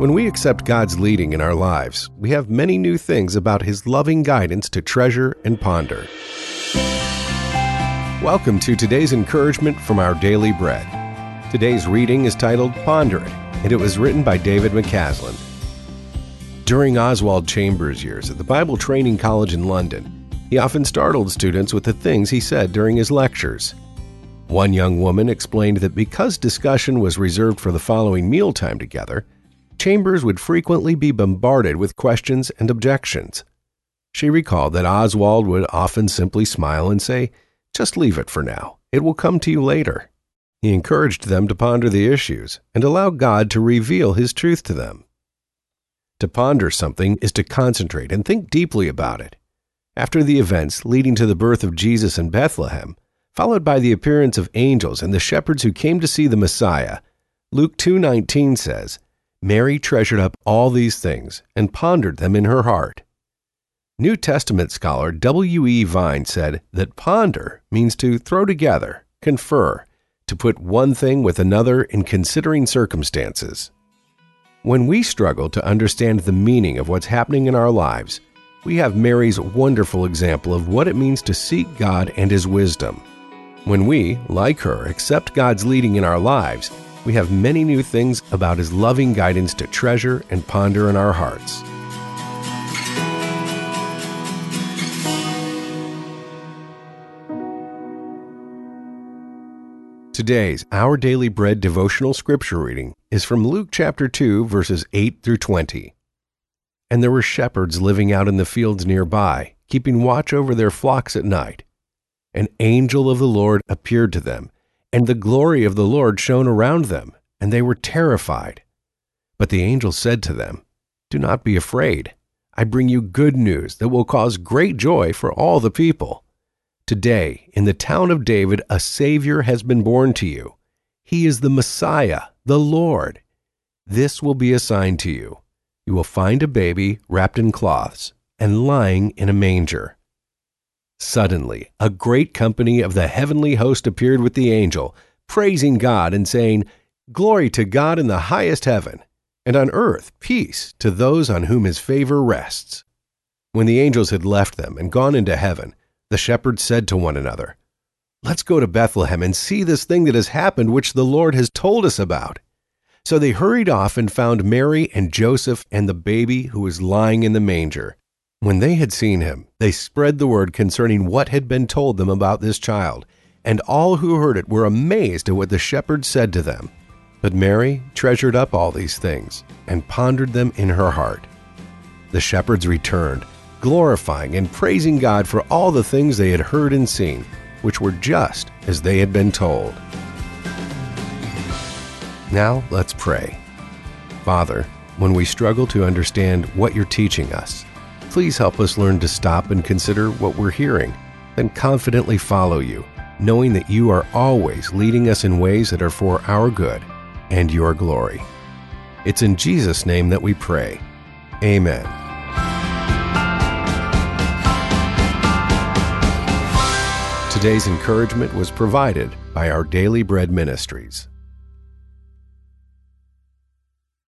When we accept God's leading in our lives, we have many new things about His loving guidance to treasure and ponder. Welcome to today's encouragement from our daily bread. Today's reading is titled Ponder It, and it was written by David McCasland. During Oswald Chambers' years at the Bible Training College in London, he often startled students with the things he said during his lectures. One young woman explained that because discussion was reserved for the following mealtime together, Chambers would frequently be bombarded with questions and objections. She recalled that Oswald would often simply smile and say, Just leave it for now. It will come to you later. He encouraged them to ponder the issues and allow God to reveal His truth to them. To ponder something is to concentrate and think deeply about it. After the events leading to the birth of Jesus in Bethlehem, followed by the appearance of angels and the shepherds who came to see the Messiah, Luke 2:19 says, Mary treasured up all these things and pondered them in her heart. New Testament scholar W. E. Vine said that ponder means to throw together, confer, to put one thing with another in considering circumstances. When we struggle to understand the meaning of what's happening in our lives, we have Mary's wonderful example of what it means to seek God and His wisdom. When we, like her, accept God's leading in our lives, we have many new things about His loving guidance to treasure and ponder in our hearts. Today's Our Daily Bread devotional scripture reading is from Luke chapter 2, verses 8 through 20. And there were shepherds living out in the fields nearby, keeping watch over their flocks at night. An angel of the Lord appeared to them and the glory of the Lord shone around them, and they were terrified. But the angel said to them, Do not be afraid. I bring you good news that will cause great joy for all the people. Today, in the town of David, a Savior has been born to you. He is the Messiah, the Lord. This will be a sign to you. You will find a baby wrapped in cloths and lying in a manger. Suddenly, a great company of the heavenly host appeared with the angel, praising God and saying, Glory to God in the highest heaven, and on earth peace to those on whom his favor rests. When the angels had left them and gone into heaven, the shepherds said to one another, Let's go to Bethlehem and see this thing that has happened which the Lord has told us about. So they hurried off and found Mary and Joseph and the baby who was lying in the manger. When they had seen him, they spread the word concerning what had been told them about this child, and all who heard it were amazed at what the shepherds said to them. But Mary treasured up all these things and pondered them in her heart. The shepherds returned, glorifying and praising God for all the things they had heard and seen, which were just as they had been told. Now let's pray. Father, when we struggle to understand what you're teaching us, Please help us learn to stop and consider what we're hearing, then confidently follow you, knowing that you are always leading us in ways that are for our good and your glory. It's in Jesus' name that we pray. Amen. Today's encouragement was provided by our Daily Bread Ministries.